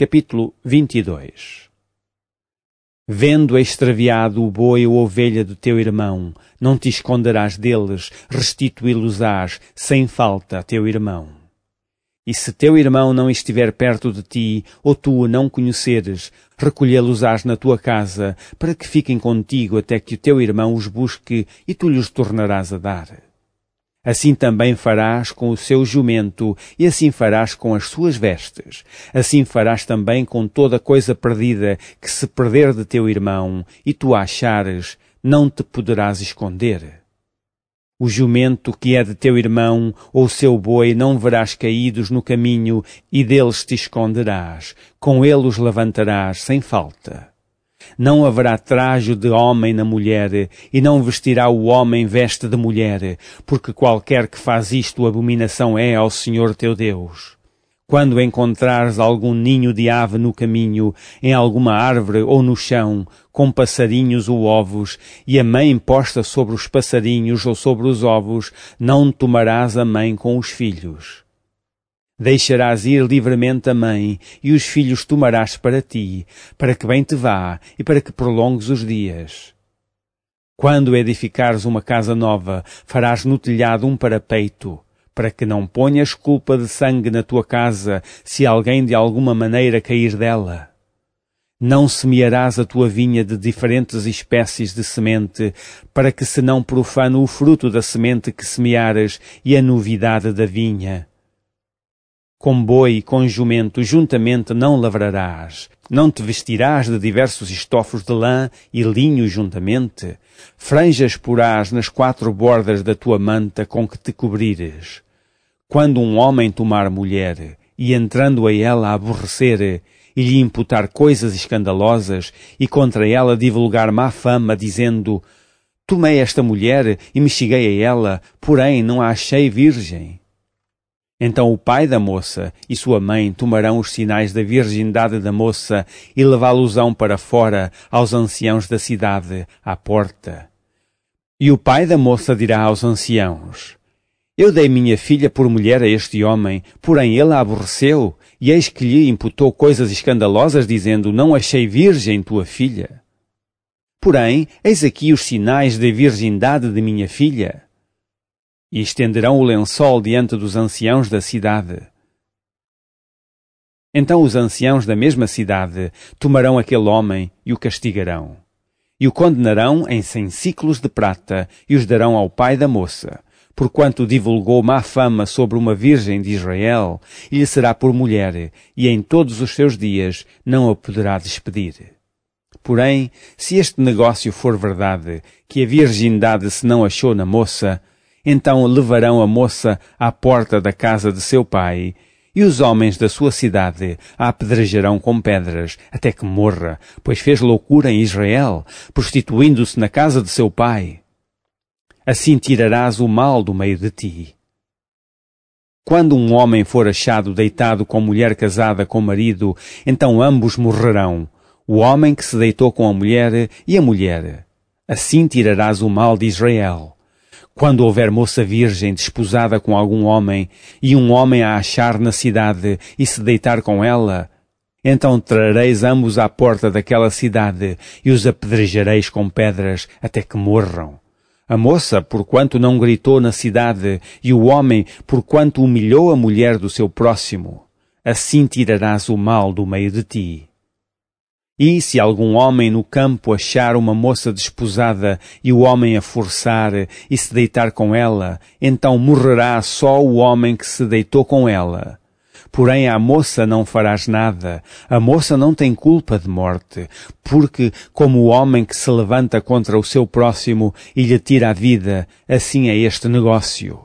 Capítulo 22 Vendo extraviado o boi ou ovelha do teu irmão, não te esconderás deles, restituí-los-ás sem falta a teu irmão. E se teu irmão não estiver perto de ti, ou tu o não conheceres, recolhê-los-ás na tua casa, para que fiquem contigo até que o teu irmão os busque e tu lhes tornarás a dar. Assim também farás com o seu jumento, e assim farás com as suas vestes. Assim farás também com toda coisa perdida que se perder de teu irmão, e tu achares, não te poderás esconder. O jumento que é de teu irmão, ou seu boi, não verás caídos no caminho, e deles te esconderás, com ele os levantarás sem falta. Não haverá trajo de homem na mulher, e não vestirá o homem veste de mulher, porque qualquer que faz isto abominação é ao Senhor teu Deus. Quando encontrares algum ninho de ave no caminho, em alguma árvore ou no chão, com passarinhos ou ovos, e a mãe posta sobre os passarinhos ou sobre os ovos, não tomarás a mãe com os filhos. Deixarás ir livremente a mãe, e os filhos tomarás para ti, para que bem te vá e para que prolongues os dias. Quando edificares uma casa nova, farás no telhado um parapeito, para que não ponhas culpa de sangue na tua casa, se alguém de alguma maneira cair dela. Não semearás a tua vinha de diferentes espécies de semente, para que se não profane o fruto da semente que semeares e a novidade da vinha com boi e com jumento juntamente não lavrarás, não te vestirás de diversos estofos de lã e linho juntamente, franjas porás nas quatro bordas da tua manta com que te cobrires. Quando um homem tomar mulher, e entrando a ela aborrecer, e lhe imputar coisas escandalosas, e contra ela divulgar má fama, dizendo, Tomei esta mulher e me cheguei a ela, porém não a achei virgem então o pai da moça e sua mãe tomarão os sinais da virgindade da moça e levá-los-ão para fora aos anciãos da cidade, à porta. E o pai da moça dirá aos anciãos, Eu dei minha filha por mulher a este homem, porém ele a aborreceu, e eis que lhe imputou coisas escandalosas, dizendo, Não achei virgem tua filha. Porém, eis aqui os sinais da virgindade de minha filha e estenderão o lençol diante dos anciãos da cidade. Então os anciãos da mesma cidade tomarão aquele homem e o castigarão, e o condenarão em cem ciclos de prata e os darão ao pai da moça, porquanto divulgou má fama sobre uma virgem de Israel, e lhe será por mulher, e em todos os seus dias não a poderá despedir. Porém, se este negócio for verdade, que a virgindade se não achou na moça, então levarão a moça à porta da casa de seu pai, e os homens da sua cidade a apedrejarão com pedras, até que morra, pois fez loucura em Israel, prostituindo-se na casa de seu pai. Assim tirarás o mal do meio de ti. Quando um homem for achado deitado com mulher casada com marido, então ambos morrerão, o homem que se deitou com a mulher e a mulher. Assim tirarás o mal de Israel. Quando houver moça virgem desposada com algum homem, e um homem a achar na cidade e se deitar com ela, então trareis ambos à porta daquela cidade e os apedrejareis com pedras até que morram. A moça, porquanto não gritou na cidade, e o homem, porquanto humilhou a mulher do seu próximo. Assim tirarás o mal do meio de ti. E se algum homem no campo achar uma moça desposada e o homem a forçar e se deitar com ela, então morrerá só o homem que se deitou com ela. Porém à moça não farás nada, a moça não tem culpa de morte, porque, como o homem que se levanta contra o seu próximo e lhe tira a vida, assim é este negócio.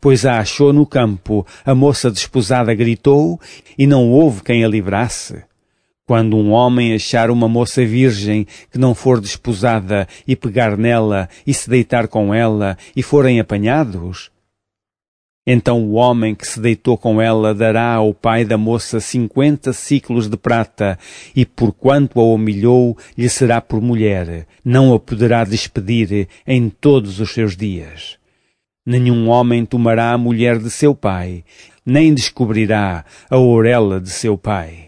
Pois a achou no campo, a moça desposada gritou, e não houve quem a livrasse. Quando um homem achar uma moça virgem que não for desposada e pegar nela e se deitar com ela e forem apanhados, então o homem que se deitou com ela dará ao pai da moça cinquenta ciclos de prata, e porquanto a humilhou, lhe será por mulher, não a poderá despedir em todos os seus dias. Nenhum homem tomará a mulher de seu pai, nem descobrirá a orelha de seu pai.